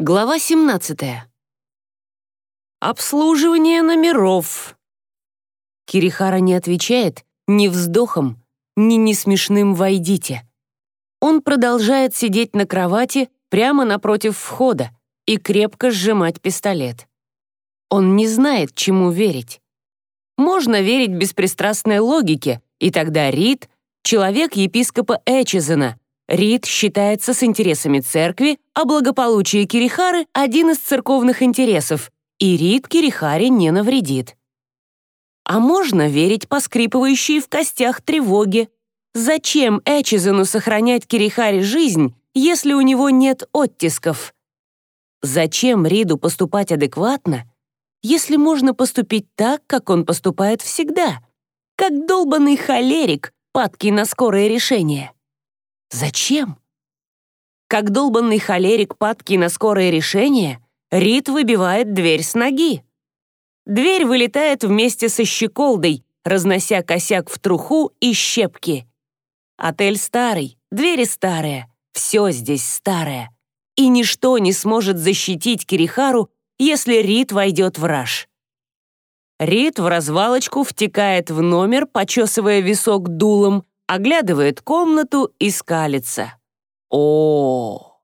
Глава 17. Обслуживание номеров. Кирихара не отвечает ни вздохом, ни несмешным «войдите». Он продолжает сидеть на кровати прямо напротив входа и крепко сжимать пистолет. Он не знает, чему верить. Можно верить беспристрастной логике, и тогда Рид — человек епископа Эчизена — Рид считается с интересами церкви, а благополучие Кирихары — один из церковных интересов, и Рид Кирихаре не навредит. А можно верить поскрипывающей в костях тревоге. Зачем Эчизену сохранять Кирихаре жизнь, если у него нет оттисков? Зачем Риду поступать адекватно, если можно поступить так, как он поступает всегда? Как долбанный холерик, падкий на скорое решение. Зачем? Как долбанный холерик падки на скорое решение, Рид выбивает дверь с ноги. Дверь вылетает вместе со щеколдой, разнося косяк в труху и щепки. Отель старый, двери старые, все здесь старое. И ничто не сможет защитить Кирихару, если Рид войдет в раж. Рид в развалочку втекает в номер, почесывая висок дулом, оглядывает комнату и скалится. О!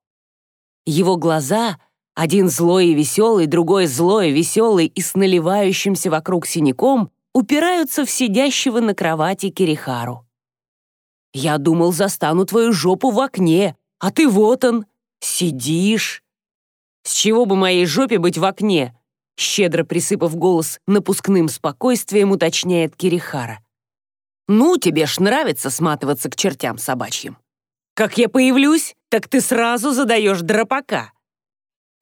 Его глаза, один злой и веселый, другой злой веселый и с наливающимся вокруг синяком, упираются в сидящего на кровати Кирихару. «Я думал, застану твою жопу в окне, а ты вот он, сидишь». «С чего бы моей жопе быть в окне?» Щедро присыпав голос напускным спокойствием, уточняет Кирихара. Ну, тебе ж нравится сматываться к чертям собачьим. Как я появлюсь, так ты сразу задаешь дропака.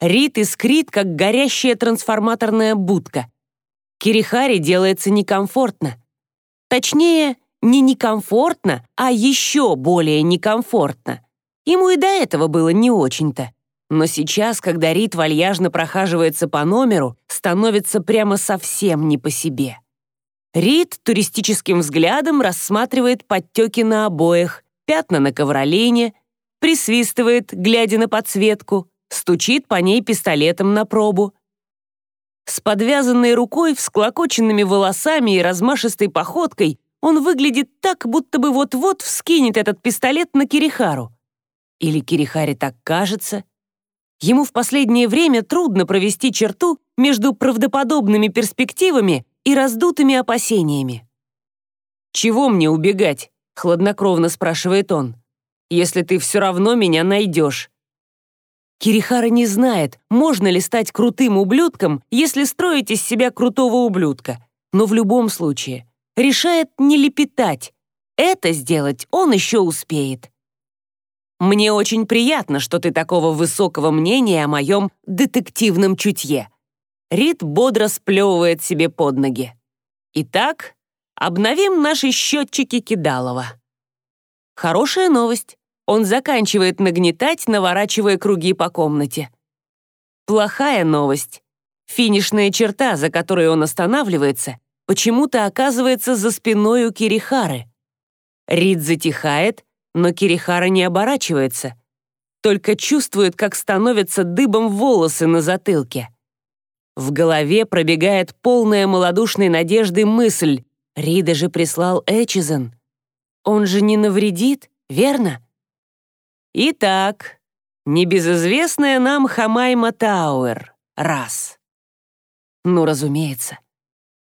Рит искрит, как горящая трансформаторная будка. Кирихари делается некомфортно. Точнее, не некомфортно, а еще более некомфортно. Ему и до этого было не очень-то. Но сейчас, когда Рит вальяжно прохаживается по номеру, становится прямо совсем не по себе. Рид туристическим взглядом рассматривает подтеки на обоях, пятна на ковролине, присвистывает, глядя на подсветку, стучит по ней пистолетом на пробу. С подвязанной рукой, всклокоченными волосами и размашистой походкой он выглядит так, будто бы вот-вот вскинет этот пистолет на Кирихару. Или Кирихаре так кажется. Ему в последнее время трудно провести черту между правдоподобными перспективами и раздутыми опасениями. «Чего мне убегать?» — хладнокровно спрашивает он. «Если ты все равно меня найдешь». Кирихара не знает, можно ли стать крутым ублюдком, если строить из себя крутого ублюдка. Но в любом случае, решает не лепетать. Это сделать он еще успеет. Мне очень приятно, что ты такого высокого мнения о моем детективном чутье. Рид бодро сплевывает себе под ноги. Итак, обновим наши счетчики Кидалова. Хорошая новость. Он заканчивает нагнетать, наворачивая круги по комнате. Плохая новость. Финишная черта, за которой он останавливается, почему-то оказывается за спиной у Кирихары. Рид затихает, но Кирихара не оборачивается, только чувствует, как становятся дыбом волосы на затылке. В голове пробегает полная малодушной надежды мысль. Рида же прислал Эчизен. Он же не навредит, верно? Итак, небезызвестная нам Хамайма Тауэр. Раз. Ну, разумеется.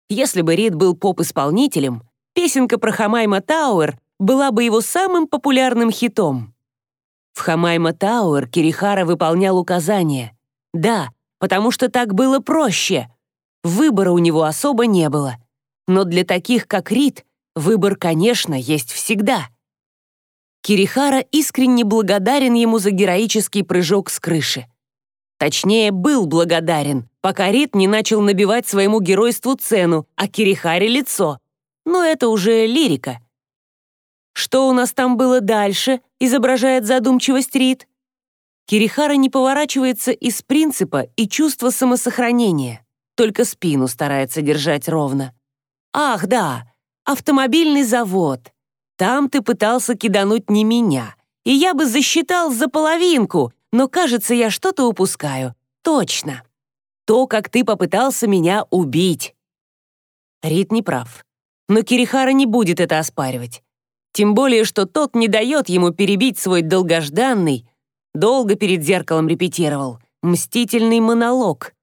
Если бы Рид был поп-исполнителем, песенка про Хамайма Тауэр была бы его самым популярным хитом. В Хамайма Тауэр Кирихара выполнял указания. Да, потому что так было проще. Выбора у него особо не было. Но для таких, как Рид, выбор, конечно, есть всегда. Кирихара искренне благодарен ему за героический прыжок с крыши. Точнее, был благодарен, пока Рид не начал набивать своему геройству цену, а Кирихаре — лицо. Но это уже лирика. «Что у нас там было дальше?» — изображает задумчивость Рид. Кирихара не поворачивается из принципа и чувства самосохранения, только спину старается держать ровно. «Ах, да, автомобильный завод. Там ты пытался кидануть не меня, и я бы засчитал за половинку, но, кажется, я что-то упускаю. Точно. То, как ты попытался меня убить. Рид не прав. Но Кирихара не будет это оспаривать. Тем более, что тот не дает ему перебить свой долгожданный, долго перед зеркалом репетировал, мстительный монолог.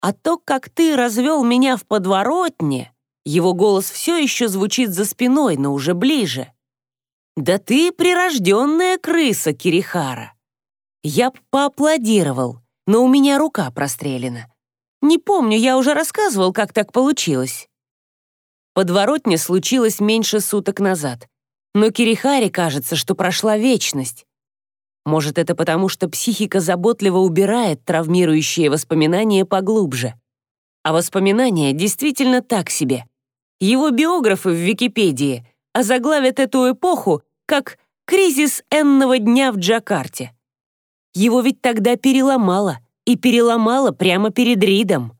А то, как ты развел меня в подворотне, его голос все еще звучит за спиной, но уже ближе. «Да ты прирожденная крыса, Кирихара!» Я поаплодировал, но у меня рука прострелена. Не помню, я уже рассказывал, как так получилось. Подворотня случилась меньше суток назад, но Кирихаре кажется, что прошла вечность. Может, это потому, что психика заботливо убирает травмирующие воспоминания поглубже. А воспоминания действительно так себе. Его биографы в Википедии озаглавят эту эпоху как «кризис энного дня в Джакарте». Его ведь тогда переломало, и переломало прямо перед Ридом.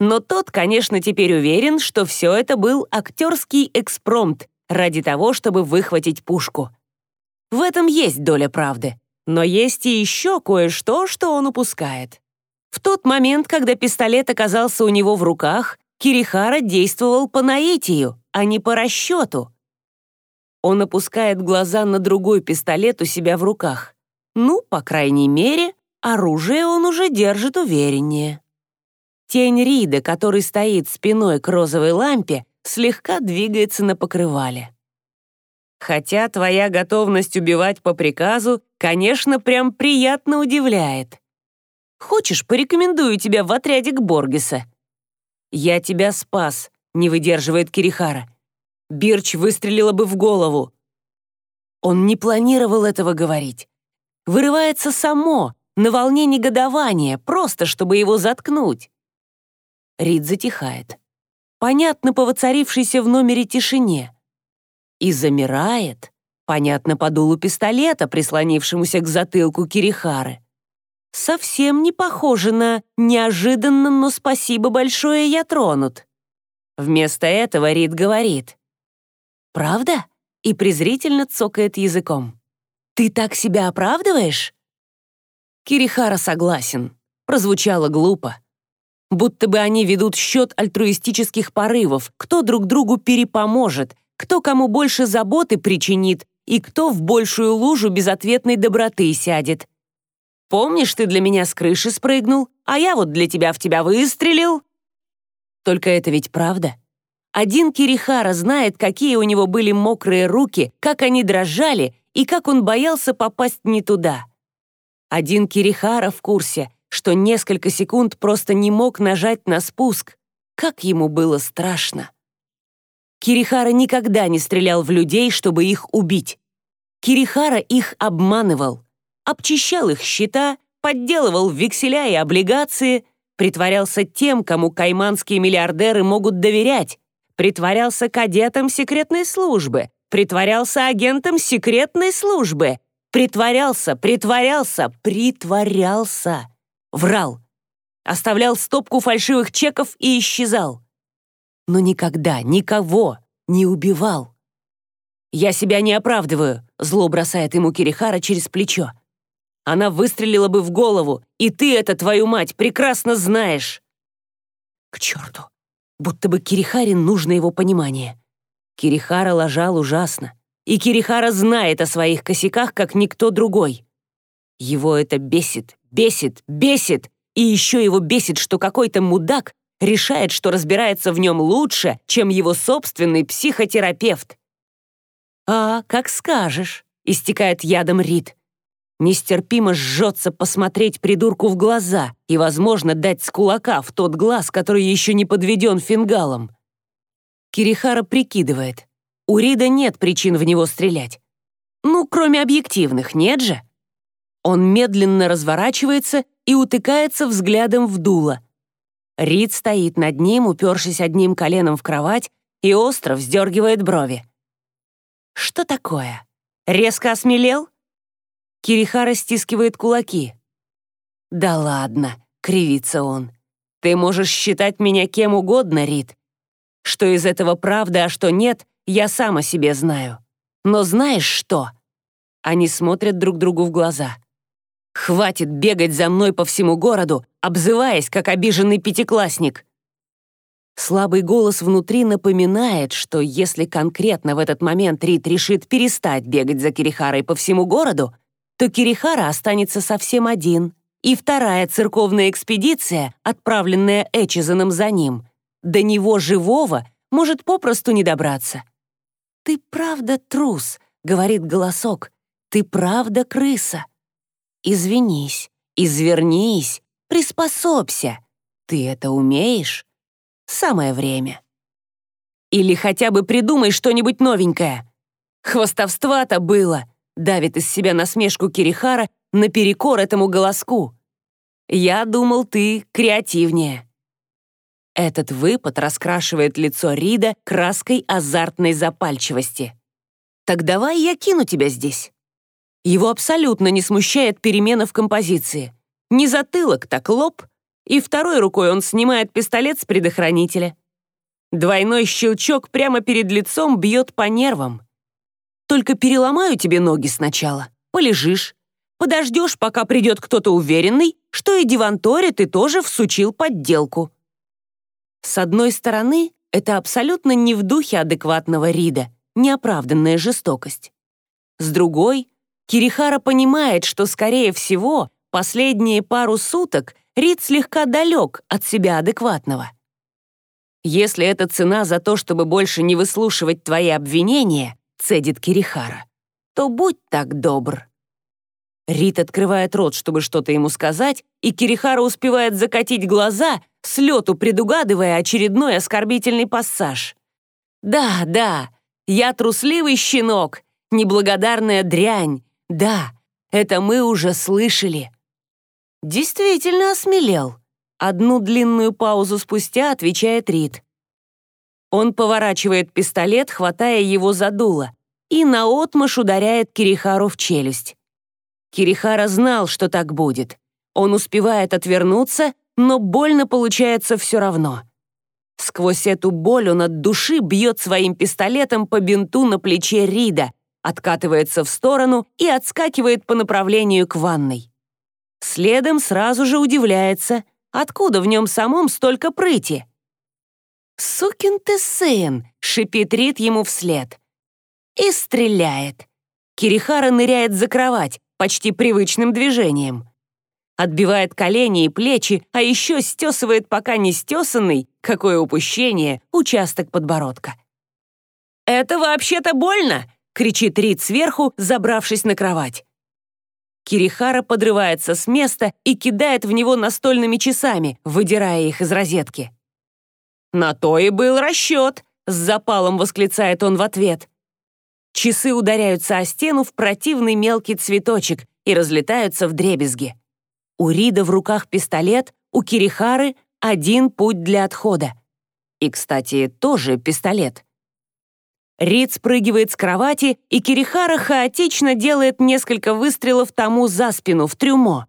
Но тот, конечно, теперь уверен, что все это был актерский экспромт ради того, чтобы выхватить пушку. В этом есть доля правды. Но есть и еще кое-что, что он упускает. В тот момент, когда пистолет оказался у него в руках, Кирихара действовал по наитию, а не по расчету. Он опускает глаза на другой пистолет у себя в руках. Ну, по крайней мере, оружие он уже держит увереннее. Тень Рида, который стоит спиной к розовой лампе, слегка двигается на покрывале. Хотя твоя готовность убивать по приказу, конечно, прям приятно удивляет. Хочешь, порекомендую тебя в отряде к Боргеса? Я тебя спас, не выдерживает Кирихара. Бирч выстрелила бы в голову. Он не планировал этого говорить. Вырывается само, на волне негодования, просто чтобы его заткнуть. Рид затихает. Понятно по воцарившейся в номере тишине и замирает, понятно по дулу пистолета, прислонившемуся к затылку Кирихары. Совсем не похоже на «неожиданно, но спасибо большое, я тронут». Вместо этого Рид говорит «Правда?» и презрительно цокает языком. «Ты так себя оправдываешь?» Кирихара согласен. Прозвучало глупо. Будто бы они ведут счет альтруистических порывов, кто друг другу перепоможет, кто кому больше заботы причинит и кто в большую лужу безответной доброты сядет. Помнишь, ты для меня с крыши спрыгнул, а я вот для тебя в тебя выстрелил? Только это ведь правда. Один Кирихара знает, какие у него были мокрые руки, как они дрожали и как он боялся попасть не туда. Один Кирихара в курсе, что несколько секунд просто не мог нажать на спуск. Как ему было страшно. Кирихара никогда не стрелял в людей, чтобы их убить. Кирихара их обманывал, обчищал их счета, подделывал векселя и облигации, притворялся тем, кому кайманские миллиардеры могут доверять, притворялся кадетом секретной службы, притворялся агентом секретной службы, притворялся, притворялся, притворялся, врал, оставлял стопку фальшивых чеков и исчезал но никогда никого не убивал. «Я себя не оправдываю», — зло бросает ему Кирихара через плечо. «Она выстрелила бы в голову, и ты это, твою мать, прекрасно знаешь!» К черту! Будто бы Кирихаре нужно его понимание. Кирихара лажал ужасно, и Кирихара знает о своих косяках, как никто другой. Его это бесит, бесит, бесит, и еще его бесит, что какой-то мудак решает, что разбирается в нем лучше, чем его собственный психотерапевт. «А, как скажешь», — истекает ядом Рид. Нестерпимо жжется посмотреть придурку в глаза и, возможно, дать с кулака в тот глаз, который еще не подведен фингалом. Кирихара прикидывает. У Рида нет причин в него стрелять. Ну, кроме объективных, нет же? Он медленно разворачивается и утыкается взглядом в дуло — Рид стоит над ним, упершись одним коленом в кровать, и остро вздергивает брови. «Что такое? Резко осмелел?» Кирихара стискивает кулаки. «Да ладно», — кривится он. «Ты можешь считать меня кем угодно, Рид. Что из этого правда, а что нет, я сам о себе знаю. Но знаешь что?» Они смотрят друг другу в глаза. Хватит бегать за мной по всему городу, обзываясь, как обиженный пятиклассник. Слабый голос внутри напоминает, что если конкретно в этот момент Рит решит перестать бегать за Кирихарой по всему городу, то Кирихара останется совсем один, и вторая церковная экспедиция, отправленная Эчизаном за ним, до него живого может попросту не добраться. «Ты правда трус», — говорит голосок, — «ты правда крыса». Извинись, извернись, приспособься. Ты это умеешь? Самое время. Или хотя бы придумай что-нибудь новенькое. Хвостовства-то было, давит из себя насмешку Кирихара наперекор этому голоску. Я думал, ты креативнее. Этот выпад раскрашивает лицо Рида краской азартной запальчивости. Так давай я кину тебя здесь. Его абсолютно не смущает перемена в композиции. Не затылок, так лоб, и второй рукой он снимает пистолет с предохранителя. Двойной щелчок прямо перед лицом бьет по нервам. Только переломаю тебе ноги сначала, полежишь, подождешь, пока придет кто-то уверенный, что и Диванторе ты тоже всучил подделку. С одной стороны, это абсолютно не в духе адекватного Рида, неоправданная жестокость. С другой, Кирихара понимает, что, скорее всего, последние пару суток Рид слегка далек от себя адекватного. «Если это цена за то, чтобы больше не выслушивать твои обвинения», цедит Кирихара, то будь так добр. Рид открывает рот, чтобы что-то ему сказать, и Кирихара успевает закатить глаза, с лету предугадывая очередной оскорбительный пассаж. «Да, да, я трусливый щенок, неблагодарная дрянь, да, это мы уже слышали. Действительно осмелел. Одну длинную паузу спустя отвечает Рид. Он поворачивает пистолет, хватая его за дуло, и наотмашь ударяет Кирихару в челюсть. Кирихара знал, что так будет. Он успевает отвернуться, но больно получается все равно. Сквозь эту боль он от души бьет своим пистолетом по бинту на плече Рида, откатывается в сторону и отскакивает по направлению к ванной. Следом сразу же удивляется, откуда в нем самом столько прыти. «Сукин ты сын!» — шипит Рит ему вслед. И стреляет. Кирихара ныряет за кровать, почти привычным движением. Отбивает колени и плечи, а еще стесывает пока не стесанный, какое упущение, участок подбородка. «Это вообще-то больно!» — кричит Рид сверху, забравшись на кровать. Кирихара подрывается с места и кидает в него настольными часами, выдирая их из розетки. «На то и был расчет», — с запалом восклицает он в ответ. Часы ударяются о стену в противный мелкий цветочек и разлетаются в дребезги. У Рида в руках пистолет, у Кирихары один путь для отхода. И, кстати, тоже пистолет. Рид спрыгивает с кровати, и Кирихара хаотично делает несколько выстрелов тому за спину, в трюмо.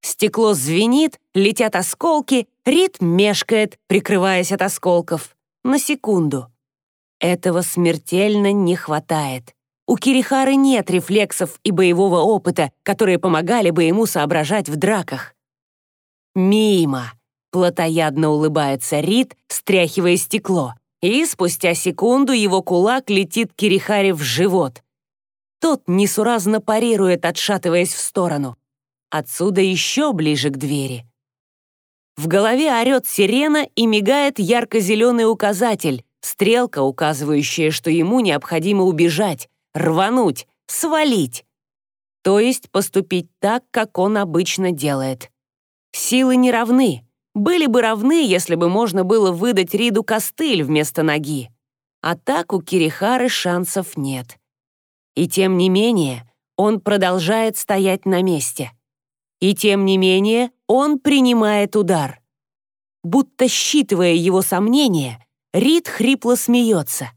Стекло звенит, летят осколки, Рид мешкает, прикрываясь от осколков. На секунду. Этого смертельно не хватает. У Кирихары нет рефлексов и боевого опыта, которые помогали бы ему соображать в драках. «Мимо!» — плотоядно улыбается Рид, стряхивая стекло и спустя секунду его кулак летит Кирихаре в живот. Тот несуразно парирует, отшатываясь в сторону. Отсюда еще ближе к двери. В голове орет сирена и мигает ярко-зеленый указатель, стрелка, указывающая, что ему необходимо убежать, рвануть, свалить. То есть поступить так, как он обычно делает. Силы не равны, были бы равны, если бы можно было выдать Риду костыль вместо ноги. А так у Кирихары шансов нет. И тем не менее, он продолжает стоять на месте. И тем не менее, он принимает удар. Будто считывая его сомнения, Рид хрипло смеется.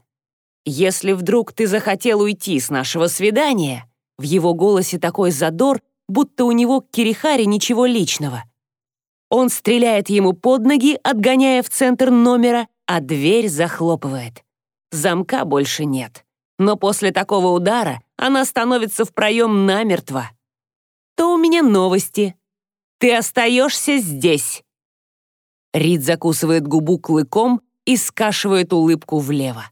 «Если вдруг ты захотел уйти с нашего свидания», в его голосе такой задор, будто у него к Кирихаре ничего личного. Он стреляет ему под ноги, отгоняя в центр номера, а дверь захлопывает. Замка больше нет. Но после такого удара она становится в проем намертво. то у меня новости. Ты остаешься здесь». Рид закусывает губу клыком и скашивает улыбку влево.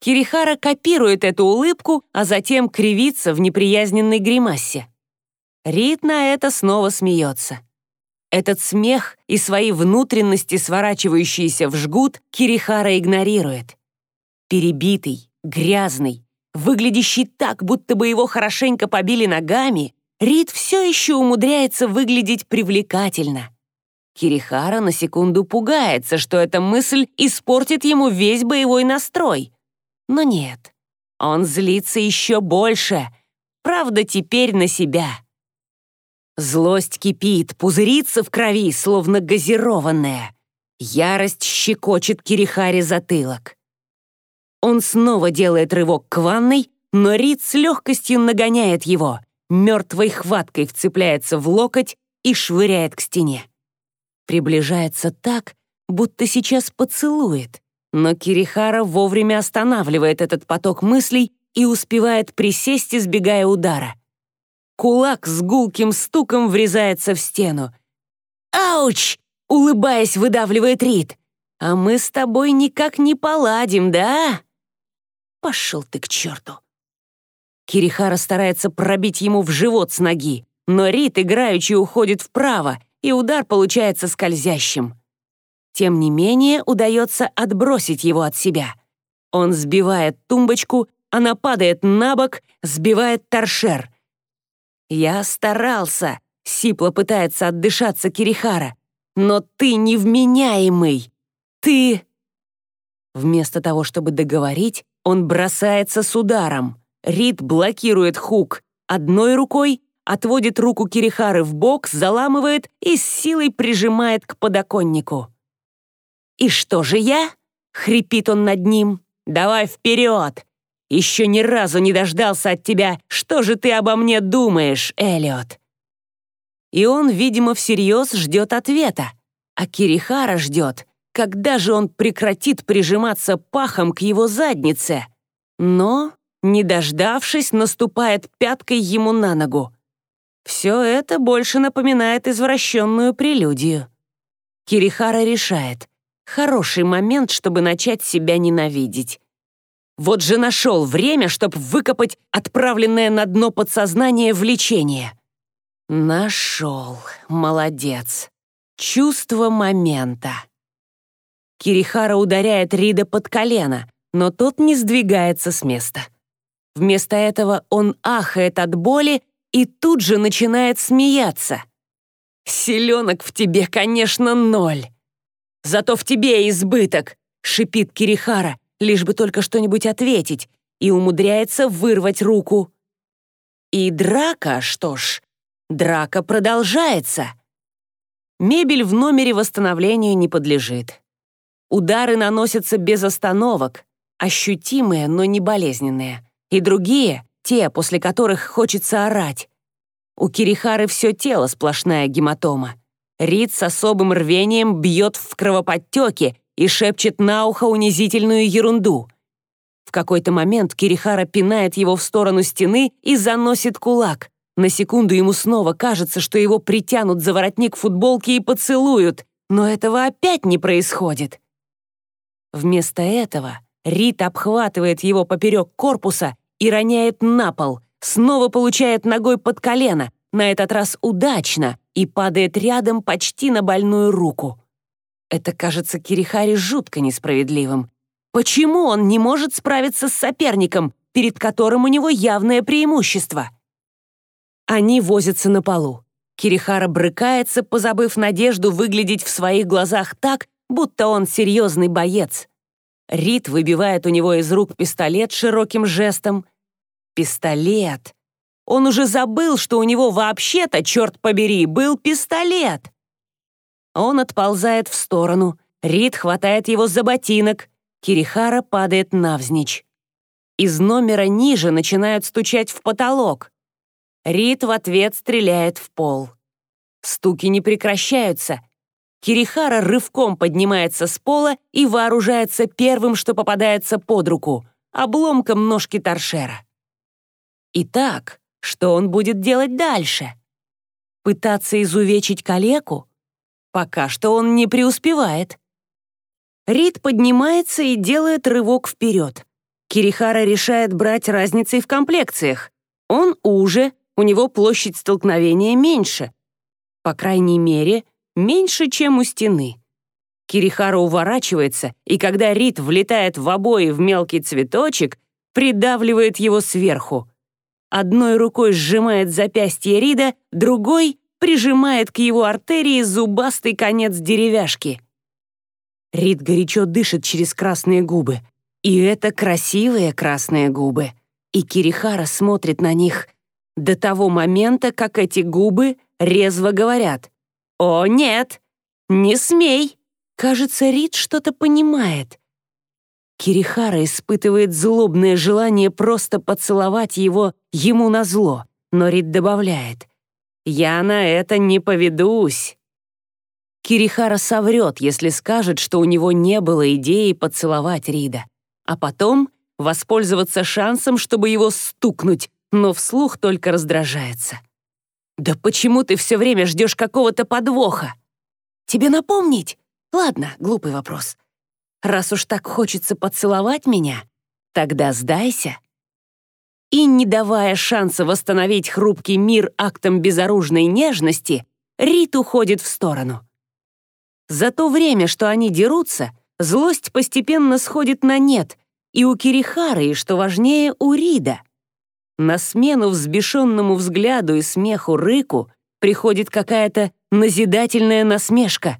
Кирихара копирует эту улыбку, а затем кривится в неприязненной гримасе. Рид на это снова смеется. Этот смех и свои внутренности, сворачивающиеся в жгут, Кирихара игнорирует. Перебитый, грязный, выглядящий так, будто бы его хорошенько побили ногами, Рид все еще умудряется выглядеть привлекательно. Кирихара на секунду пугается, что эта мысль испортит ему весь боевой настрой. Но нет, он злится еще больше, правда, теперь на себя. Злость кипит, пузырится в крови, словно газированная. Ярость щекочет Кирихаре затылок. Он снова делает рывок к ванной, но Рид с легкостью нагоняет его, мертвой хваткой вцепляется в локоть и швыряет к стене. Приближается так, будто сейчас поцелует, но Кирихара вовремя останавливает этот поток мыслей и успевает присесть, избегая удара. Кулак с гулким стуком врезается в стену. «Ауч!» — улыбаясь, выдавливает Рид. «А мы с тобой никак не поладим, да?» Пошел ты к черту. Кирихара старается пробить ему в живот с ноги, но Рит играючи уходит вправо, и удар получается скользящим. Тем не менее, удается отбросить его от себя. Он сбивает тумбочку, она падает на бок, сбивает торшер. «Я старался», — сипло пытается отдышаться Кирихара. «Но ты невменяемый! Ты...» Вместо того, чтобы договорить, он бросается с ударом. Рид блокирует хук одной рукой, отводит руку Кирихары в бок, заламывает и с силой прижимает к подоконнику. «И что же я?» — хрипит он над ним. «Давай вперед! Еще ни разу не дождался от тебя, что же ты обо мне думаешь, Эллиот?» И он, видимо, всерьез ждет ответа, а Кирихара ждет — когда же он прекратит прижиматься пахом к его заднице? Но, не дождавшись, наступает пяткой ему на ногу. Все это больше напоминает извращенную прелюдию. Кирихара решает. Хороший момент, чтобы начать себя ненавидеть. Вот же нашел время, чтобы выкопать отправленное на дно подсознание влечение. Нашел. Молодец. Чувство момента. Кирихара ударяет Рида под колено, но тот не сдвигается с места. Вместо этого он ахает от боли и тут же начинает смеяться. «Селенок в тебе, конечно, ноль. Зато в тебе избыток», — шипит Кирихара, лишь бы только что-нибудь ответить, и умудряется вырвать руку. И драка, что ж, драка продолжается. Мебель в номере восстановлению не подлежит. Удары наносятся без остановок, ощутимые, но не болезненные. И другие — те, после которых хочется орать. У Кирихары все тело сплошная гематома. Рид с особым рвением бьет в кровоподтеке и шепчет на ухо унизительную ерунду. В какой-то момент Кирихара пинает его в сторону стены и заносит кулак. На секунду ему снова кажется, что его притянут за воротник футболки и поцелуют, но этого опять не происходит. Вместо этого Рит обхватывает его поперек корпуса и роняет на пол, снова получает ногой под колено, на этот раз удачно, и падает рядом почти на больную руку. Это кажется Кирихари жутко несправедливым. Почему он не может справиться с соперником, перед которым у него явное преимущество? Они возятся на полу. Кирихара брыкается, позабыв надежду выглядеть в своих глазах так, будто он серьезный боец. Рид выбивает у него из рук пистолет широким жестом. Пистолет! Он уже забыл, что у него вообще-то, черт побери, был пистолет. Он отползает в сторону. Рид хватает его за ботинок. Кирихара падает навзничь. Из номера ниже начинают стучать в потолок. Рид в ответ стреляет в пол. Стуки не прекращаются. Кирихара рывком поднимается с пола и вооружается первым, что попадается под руку — обломком ножки торшера. Итак, что он будет делать дальше? Пытаться изувечить калеку? Пока что он не преуспевает. Рид поднимается и делает рывок вперед. Кирихара решает брать разницей в комплекциях. Он уже, у него площадь столкновения меньше. По крайней мере, меньше, чем у стены. Кирихара уворачивается, и когда Рид влетает в обои в мелкий цветочек, придавливает его сверху. Одной рукой сжимает запястье Рида, другой прижимает к его артерии зубастый конец деревяшки. Рид горячо дышит через красные губы. И это красивые красные губы. И Кирихара смотрит на них до того момента, как эти губы резво говорят «О, нет! Не смей!» Кажется, Рид что-то понимает. Кирихара испытывает злобное желание просто поцеловать его ему назло, но Рид добавляет «Я на это не поведусь». Кирихара соврет, если скажет, что у него не было идеи поцеловать Рида, а потом воспользоваться шансом, чтобы его стукнуть, но вслух только раздражается. «Да почему ты все время ждешь какого-то подвоха? Тебе напомнить? Ладно, глупый вопрос. Раз уж так хочется поцеловать меня, тогда сдайся». И, не давая шанса восстановить хрупкий мир актом безоружной нежности, Рит уходит в сторону. За то время, что они дерутся, злость постепенно сходит на нет, и у Кирихары, и, что важнее, у Рида. На смену взбешенному взгляду и смеху Рыку приходит какая-то назидательная насмешка.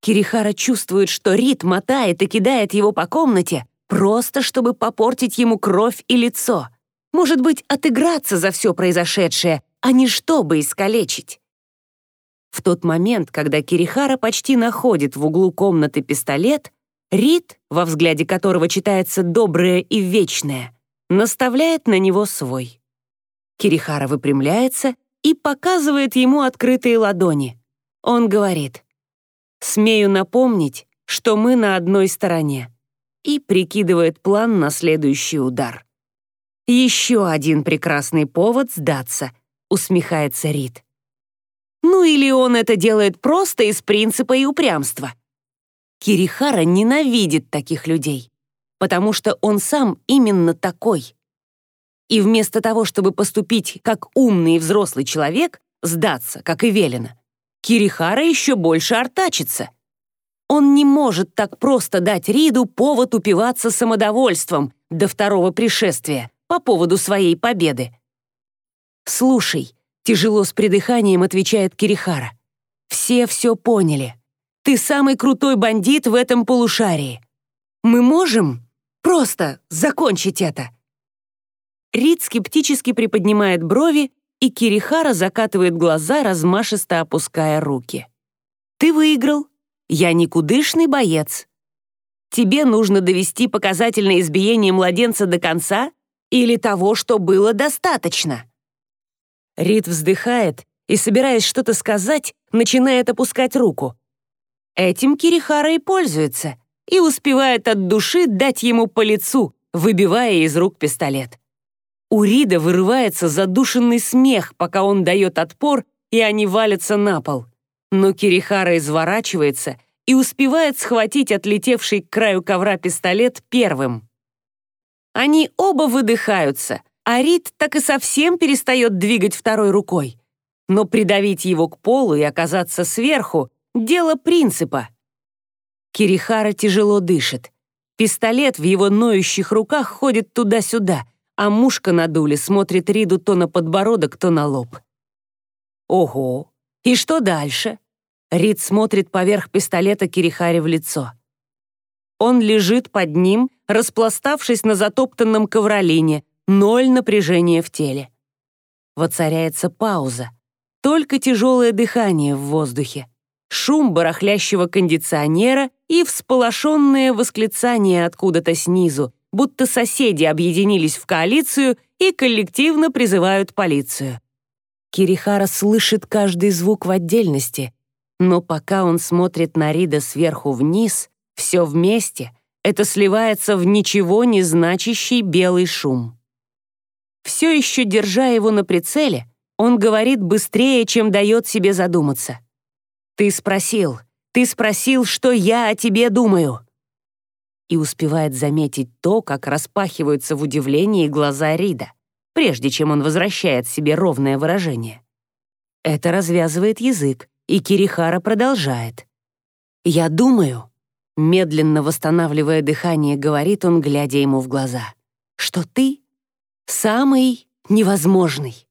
Кирихара чувствует, что Рид мотает и кидает его по комнате, просто чтобы попортить ему кровь и лицо. Может быть, отыграться за все произошедшее, а не чтобы искалечить. В тот момент, когда Кирихара почти находит в углу комнаты пистолет, Рид, во взгляде которого читается доброе и вечное, наставляет на него свой. Кирихара выпрямляется и показывает ему открытые ладони. Он говорит, «Смею напомнить, что мы на одной стороне», и прикидывает план на следующий удар. «Еще один прекрасный повод сдаться», — усмехается Рид. Ну или он это делает просто из принципа и упрямства. Кирихара ненавидит таких людей, потому что он сам именно такой. И вместо того, чтобы поступить как умный и взрослый человек, сдаться, как и велено, Кирихара еще больше артачится. Он не может так просто дать Риду повод упиваться самодовольством до второго пришествия по поводу своей победы. «Слушай, Тяжело с придыханием отвечает Кирихара. «Все все поняли. Ты самый крутой бандит в этом полушарии. Мы можем просто закончить это?» Рид скептически приподнимает брови, и Кирихара закатывает глаза, размашисто опуская руки. «Ты выиграл. Я никудышный боец. Тебе нужно довести показательное избиение младенца до конца или того, что было достаточно?» Рид вздыхает и, собираясь что-то сказать, начинает опускать руку. Этим Кирихара и пользуется, и успевает от души дать ему по лицу, выбивая из рук пистолет. У Рида вырывается задушенный смех, пока он дает отпор, и они валятся на пол. Но Кирихара изворачивается и успевает схватить отлетевший к краю ковра пистолет первым. Они оба выдыхаются, а Рид так и совсем перестает двигать второй рукой. Но придавить его к полу и оказаться сверху — дело принципа. Кирихара тяжело дышит. Пистолет в его ноющих руках ходит туда-сюда, а мушка на дуле смотрит Риду то на подбородок, то на лоб. Ого! И что дальше? Рид смотрит поверх пистолета Кирихаре в лицо. Он лежит под ним, распластавшись на затоптанном ковролине, Ноль напряжения в теле. Воцаряется пауза. Только тяжелое дыхание в воздухе. Шум барахлящего кондиционера и всполошенное восклицание откуда-то снизу, будто соседи объединились в коалицию и коллективно призывают полицию. Кирихара слышит каждый звук в отдельности, но пока он смотрит на Рида сверху вниз, все вместе — это сливается в ничего не значащий белый шум. Все еще держа его на прицеле, Он говорит быстрее, чем дает себе задуматься. «Ты спросил, ты спросил, что я о тебе думаю!» И успевает заметить то, как распахиваются в удивлении глаза Рида, прежде чем он возвращает себе ровное выражение. Это развязывает язык, и Кирихара продолжает. «Я думаю», — медленно восстанавливая дыхание, говорит он, глядя ему в глаза, «что ты самый невозможный,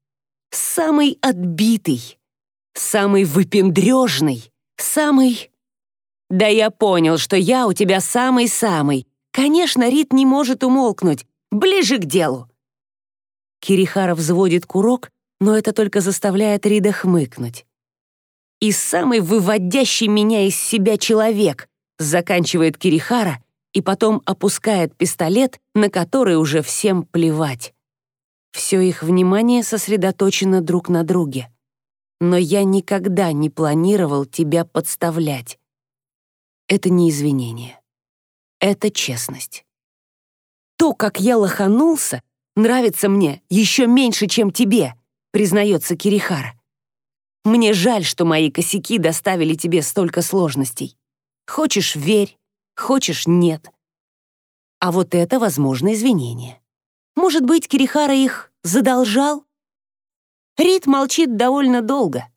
самый отбитый, самый выпендрежный, самый...» «Да я понял, что я у тебя самый-самый. Конечно, Рит не может умолкнуть. Ближе к делу!» Кирихара взводит курок, но это только заставляет Рида хмыкнуть. «И самый выводящий меня из себя человек», заканчивает Кирихара и потом опускает пистолет, на который уже всем плевать. Все их внимание сосредоточено друг на друге. Но я никогда не планировал тебя подставлять. Это не извинение. Это честность. То, как я лоханулся, нравится мне еще меньше, чем тебе признается Кирихара. «Мне жаль, что мои косяки доставили тебе столько сложностей. Хочешь — верь, хочешь — нет. А вот это, возможно, извинение. Может быть, Кирихара их задолжал?» Рид молчит довольно долго.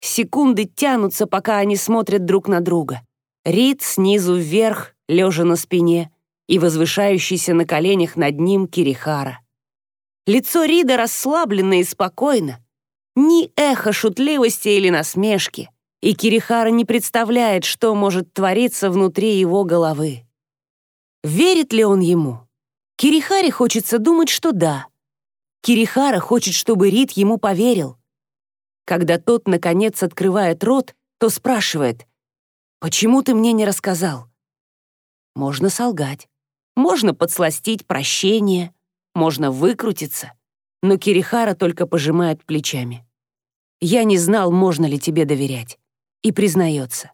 Секунды тянутся, пока они смотрят друг на друга. Рид снизу вверх, лежа на спине, и возвышающийся на коленях над ним Кирихара. Лицо Рида расслаблено и спокойно. Ни эхо шутливости или насмешки. И Кирихара не представляет, что может твориться внутри его головы. Верит ли он ему? Кирихаре хочется думать, что да. Кирихара хочет, чтобы Рид ему поверил. Когда тот, наконец, открывает рот, то спрашивает, «Почему ты мне не рассказал?» Можно солгать. Можно подсластить прощение. Можно выкрутиться, но Кирихара только пожимает плечами. «Я не знал, можно ли тебе доверять». И признается.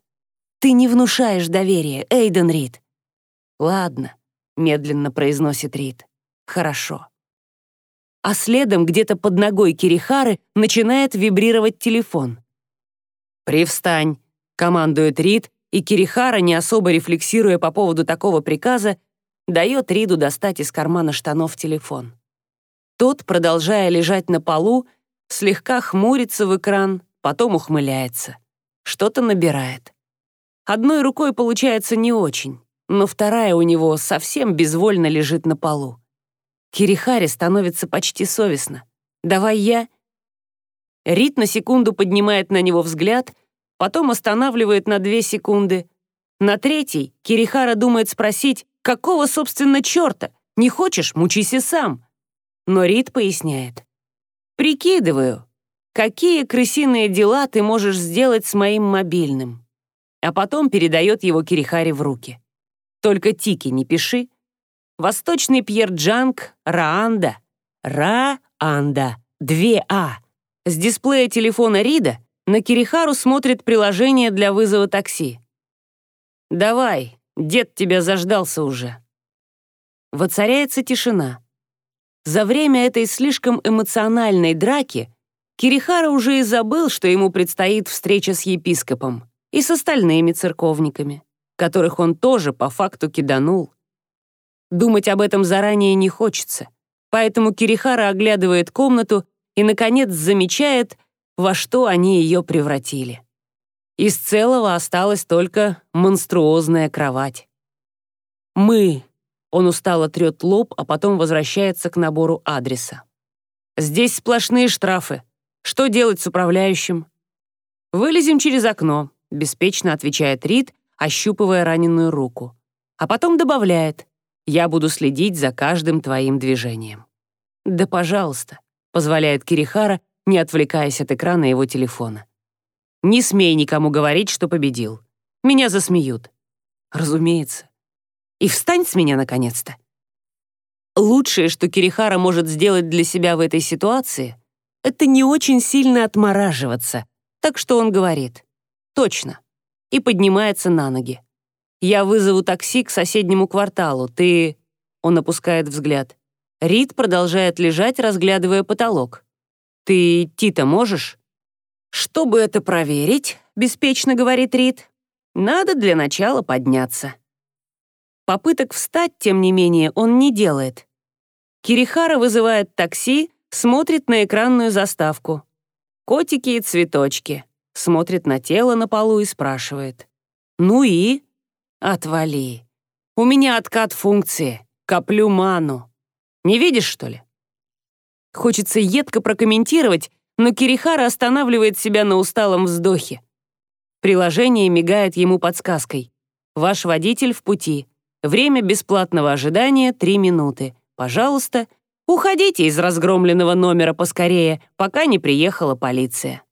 «Ты не внушаешь доверия, Эйден Рид». «Ладно», — медленно произносит Рид. «Хорошо». А следом где-то под ногой Кирихары начинает вибрировать телефон. «Привстань», — командует Рид, и Кирихара, не особо рефлексируя по поводу такого приказа, дает Риду достать из кармана штанов телефон. Тот, продолжая лежать на полу, слегка хмурится в экран, потом ухмыляется. Что-то набирает. Одной рукой получается не очень, но вторая у него совсем безвольно лежит на полу. Кирихари становится почти совестно. «Давай я...» Рид на секунду поднимает на него взгляд, потом останавливает на две секунды. На третий Кирихара думает спросить, Какого, собственно, черта? Не хочешь, мучайся сам. Но Рид поясняет. Прикидываю, какие крысиные дела ты можешь сделать с моим мобильным. А потом передает его Кирихаре в руки. Только тики не пиши. Восточный Пьер Джанг Раанда. Раанда. Две А. С дисплея телефона Рида на Кирихару смотрит приложение для вызова такси. «Давай, Дед тебя заждался уже». Воцаряется тишина. За время этой слишком эмоциональной драки Кирихара уже и забыл, что ему предстоит встреча с епископом и с остальными церковниками, которых он тоже по факту киданул. Думать об этом заранее не хочется, поэтому Кирихара оглядывает комнату и, наконец, замечает, во что они ее превратили. Из целого осталась только монструозная кровать. «Мы», — он устало трет лоб, а потом возвращается к набору адреса. «Здесь сплошные штрафы. Что делать с управляющим?» «Вылезем через окно», — беспечно отвечает Рид, ощупывая раненую руку. А потом добавляет, «Я буду следить за каждым твоим движением». «Да, пожалуйста», — позволяет Кирихара, не отвлекаясь от экрана его телефона. Не смей никому говорить, что победил. Меня засмеют. Разумеется. И встань с меня, наконец-то. Лучшее, что Кирихара может сделать для себя в этой ситуации, это не очень сильно отмораживаться. Так что он говорит. Точно. И поднимается на ноги. Я вызову такси к соседнему кварталу. Ты... Он опускает взгляд. Рид продолжает лежать, разглядывая потолок. Ты идти-то можешь?» «Чтобы это проверить», — беспечно говорит Рид, «надо для начала подняться». Попыток встать, тем не менее, он не делает. Кирихара вызывает такси, смотрит на экранную заставку. Котики и цветочки. Смотрит на тело на полу и спрашивает. «Ну и?» «Отвали. У меня откат функции. Коплю ману. Не видишь, что ли?» Хочется едко прокомментировать, но Кирихара останавливает себя на усталом вздохе. Приложение мигает ему подсказкой. «Ваш водитель в пути. Время бесплатного ожидания — 3 минуты. Пожалуйста, уходите из разгромленного номера поскорее, пока не приехала полиция».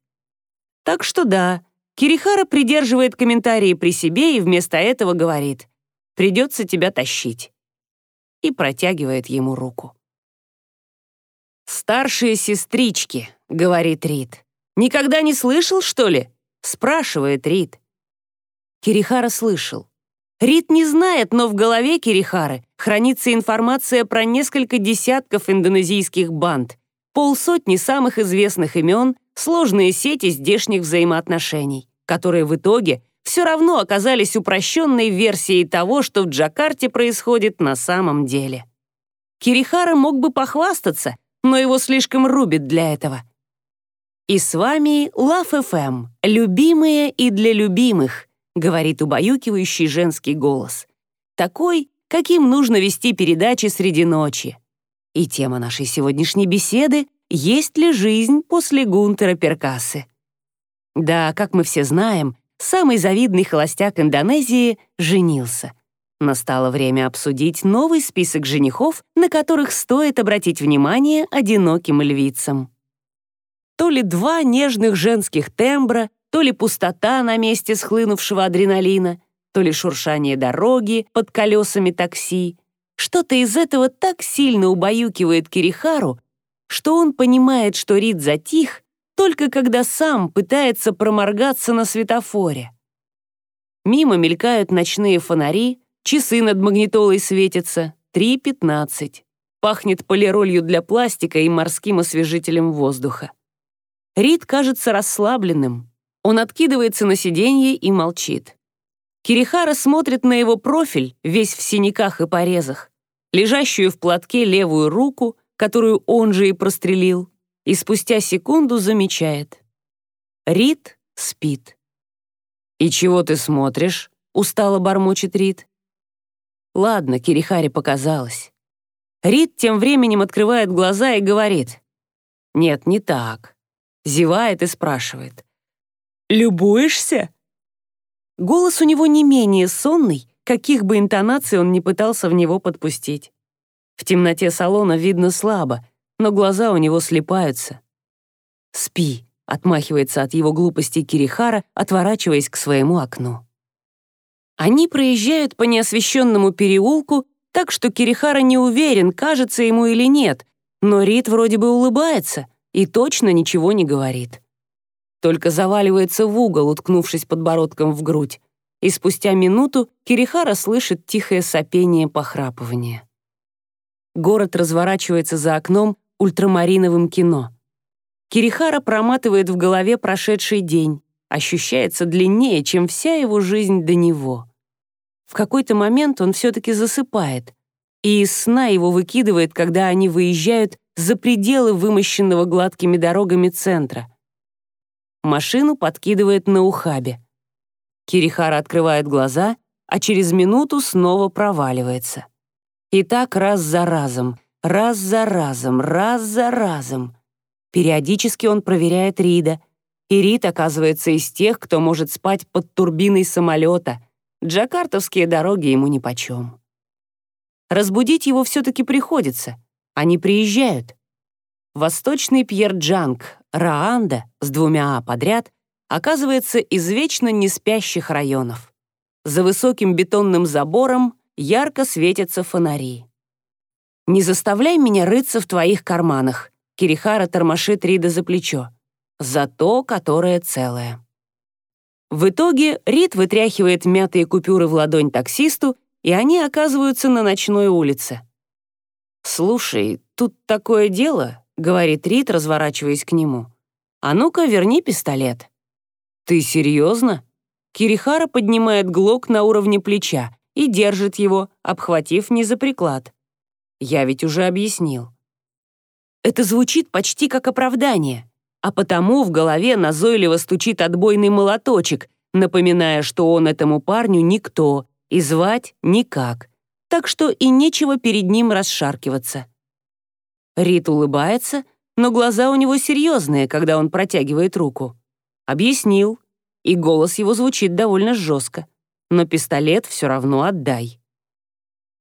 Так что да, Кирихара придерживает комментарии при себе и вместо этого говорит «Придется тебя тащить» и протягивает ему руку. «Старшие сестрички», — говорит Рид. «Никогда не слышал, что ли?» — спрашивает Рид. Кирихара слышал. Рид не знает, но в голове Кирихары хранится информация про несколько десятков индонезийских банд, полсотни самых известных имен, сложные сети здешних взаимоотношений, которые в итоге все равно оказались упрощенной версией того, что в Джакарте происходит на самом деле. Кирихара мог бы похвастаться — но его слишком рубит для этого. И с вами Love FM, любимые и для любимых, говорит убаюкивающий женский голос. Такой, каким нужно вести передачи среди ночи. И тема нашей сегодняшней беседы — есть ли жизнь после Гунтера Перкасы? Да, как мы все знаем, самый завидный холостяк Индонезии женился. Настало время обсудить новый список женихов, на которых стоит обратить внимание одиноким львицам. То ли два нежных женских тембра, то ли пустота на месте схлынувшего адреналина, то ли шуршание дороги под колесами такси. Что-то из этого так сильно убаюкивает Кирихару, что он понимает, что Рид затих, только когда сам пытается проморгаться на светофоре. Мимо мелькают ночные фонари, Часы над магнитолой светятся. 3.15. Пахнет полиролью для пластика и морским освежителем воздуха. Рид кажется расслабленным. Он откидывается на сиденье и молчит. Кирихара смотрит на его профиль, весь в синяках и порезах, лежащую в платке левую руку, которую он же и прострелил, и спустя секунду замечает. Рид спит. «И чего ты смотришь?» — устало бормочет Рид. Ладно, Кирихаре показалось. Рид тем временем открывает глаза и говорит. «Нет, не так». Зевает и спрашивает. «Любуешься?» Голос у него не менее сонный, каких бы интонаций он ни пытался в него подпустить. В темноте салона видно слабо, но глаза у него слепаются. «Спи», — отмахивается от его глупости Кирихара, отворачиваясь к своему окну. Они проезжают по неосвещенному переулку, так что Кирихара не уверен, кажется ему или нет, но Рид вроде бы улыбается и точно ничего не говорит. Только заваливается в угол, уткнувшись подбородком в грудь, и спустя минуту Кирихара слышит тихое сопение похрапывания. Город разворачивается за окном ультрамариновым кино. Кирихара проматывает в голове прошедший день, ощущается длиннее, чем вся его жизнь до него. В какой-то момент он все-таки засыпает, и из сна его выкидывает, когда они выезжают за пределы вымощенного гладкими дорогами центра. Машину подкидывает на ухабе. Кирихара открывает глаза, а через минуту снова проваливается. И так раз за разом, раз за разом, раз за разом. Периодически он проверяет Рида, и Рид оказывается из тех, кто может спать под турбиной самолета — Джакартовские дороги ему нипочем. Разбудить его все-таки приходится. Они приезжают. Восточный Пьер-Джанг, Раанда с двумя «А» подряд оказывается из вечно не спящих районов. За высоким бетонным забором ярко светятся фонари. «Не заставляй меня рыться в твоих карманах», Кирихара тормошит Рида за плечо. «За то, которое целое». В итоге Рид вытряхивает мятые купюры в ладонь таксисту, и они оказываются на ночной улице. «Слушай, тут такое дело», — говорит Рит, разворачиваясь к нему. «А ну-ка, верни пистолет». «Ты серьезно?» Кирихара поднимает глок на уровне плеча и держит его, обхватив не за приклад. Я ведь уже объяснил. Это звучит почти как оправдание, а потому в голове назойливо стучит отбойный молоточек, напоминая, что он этому парню никто и звать никак, так что и нечего перед ним расшаркиваться. Рит улыбается, но глаза у него серьезные, когда он протягивает руку. Объяснил, и голос его звучит довольно жестко. Но пистолет все равно отдай.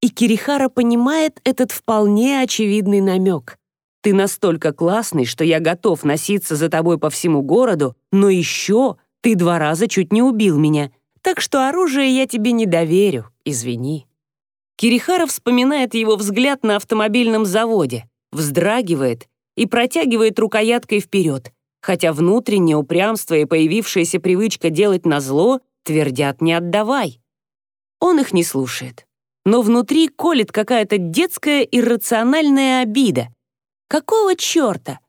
И Кирихара понимает этот вполне очевидный намек. Ты настолько классный, что я готов носиться за тобой по всему городу, но еще ты два раза чуть не убил меня, так что оружие я тебе не доверю, извини». Кирихара вспоминает его взгляд на автомобильном заводе, вздрагивает и протягивает рукояткой вперед, хотя внутреннее упрямство и появившаяся привычка делать назло твердят «не отдавай». Он их не слушает. Но внутри колет какая-то детская иррациональная обида. Какого черта?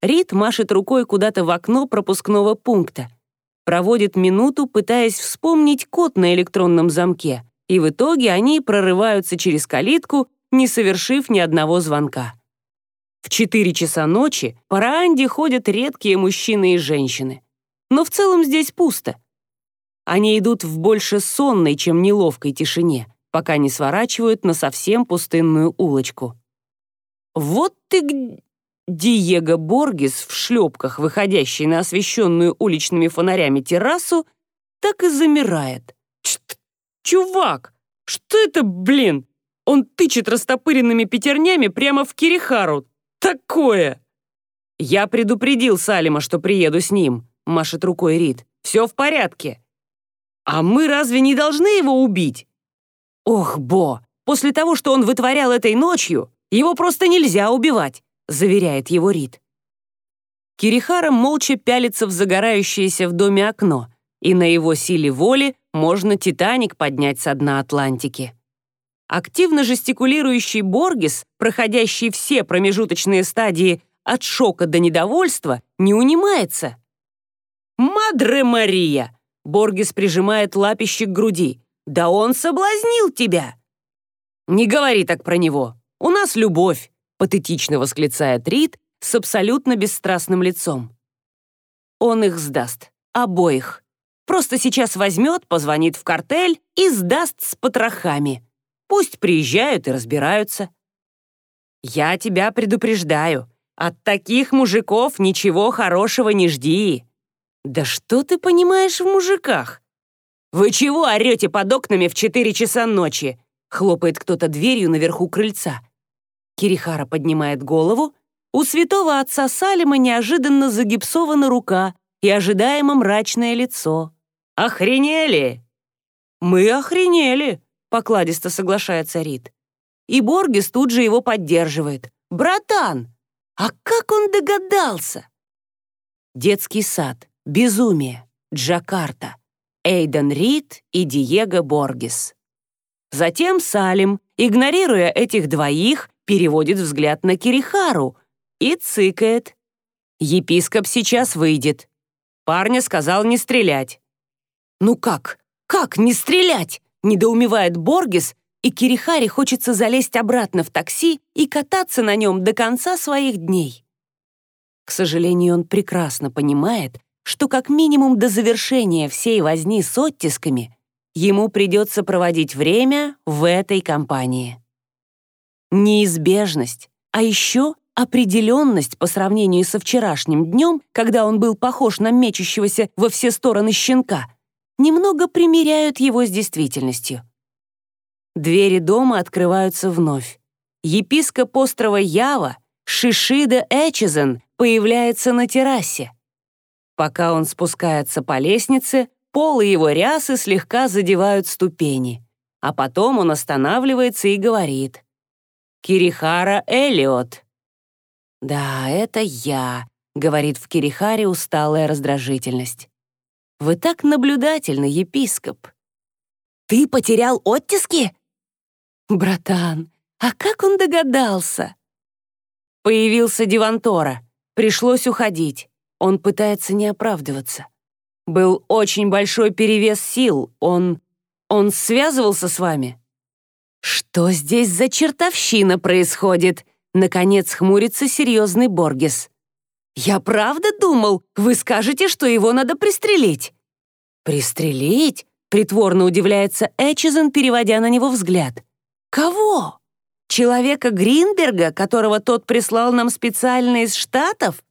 Рид машет рукой куда-то в окно пропускного пункта. Проводит минуту, пытаясь вспомнить код на электронном замке, и в итоге они прорываются через калитку, не совершив ни одного звонка. В 4 часа ночи по Раанде ходят редкие мужчины и женщины. Но в целом здесь пусто. Они идут в больше сонной, чем неловкой тишине, пока не сворачивают на совсем пустынную улочку. «Вот ты Диего Боргес в шлепках, выходящий на освещенную уличными фонарями террасу, так и замирает. «Чувак, что это, блин? Он тычет растопыренными пятернями прямо в Кирихару такое?» «Я предупредил Салима, что приеду с ним», — машет рукой Рид. «Все в порядке». «А мы разве не должны его убить?» «Ох, Бо, после того, что он вытворял этой ночью, его просто нельзя убивать», — заверяет его Рид. Кирихара молча пялится в загорающееся в доме окно, и на его силе воли можно «Титаник» поднять со дна Атлантики. Активно жестикулирующий Боргес, проходящий все промежуточные стадии от шока до недовольства, не унимается. «Мадре Мария!» Боргес прижимает лапище к груди. «Да он соблазнил тебя!» «Не говори так про него. У нас любовь!» патетично восклицает Рид с абсолютно бесстрастным лицом. Он их сдаст. Обоих. Просто сейчас возьмет, позвонит в картель и сдаст с потрохами. Пусть приезжают и разбираются. Я тебя предупреждаю. От таких мужиков ничего хорошего не жди. Да что ты понимаешь в мужиках? Вы чего орете под окнами в четыре часа ночи? Хлопает кто-то дверью наверху крыльца. Кирихара поднимает голову. У святого отца Салима неожиданно загипсована рука и ожидаемо мрачное лицо. «Охренели!» «Мы охренели!» Покладисто соглашается Рид. И Боргес тут же его поддерживает. «Братан, а как он догадался?» Детский сад, безумие, Джакарта, Эйден Рид и Диего Боргес. Затем Салим, игнорируя этих двоих, переводит взгляд на Кирихару и цыкает. «Епископ сейчас выйдет». Парня сказал не стрелять. «Ну как? Как не стрелять?» Недоумевает Боргес, и Кирихари хочется залезть обратно в такси и кататься на нем до конца своих дней. К сожалению, он прекрасно понимает, что как минимум до завершения всей возни с оттисками ему придется проводить время в этой компании. Неизбежность, а еще определенность по сравнению со вчерашним днем, когда он был похож на мечущегося во все стороны щенка, немного примеряют его с действительностью. Двери дома открываются вновь. Епископ острова Ява, Шишида Эчизен, появляется на террасе. Пока он спускается по лестнице, полы его рясы слегка задевают ступени, а потом он останавливается и говорит. «Кирихара Элиот». «Да, это я», — говорит в Кирихаре усталая раздражительность. Вы так наблюдательны, епископ. Ты потерял оттиски? Братан, а как он догадался? Появился Дивантора. Пришлось уходить. Он пытается не оправдываться. Был очень большой перевес сил. Он... он связывался с вами? Что здесь за чертовщина происходит? Наконец хмурится серьезный Боргес. «Я правда думал, вы скажете, что его надо пристрелить». «Пристрелить?» — притворно удивляется Эчизен, переводя на него взгляд. «Кого? Человека Гринберга, которого тот прислал нам специально из Штатов?»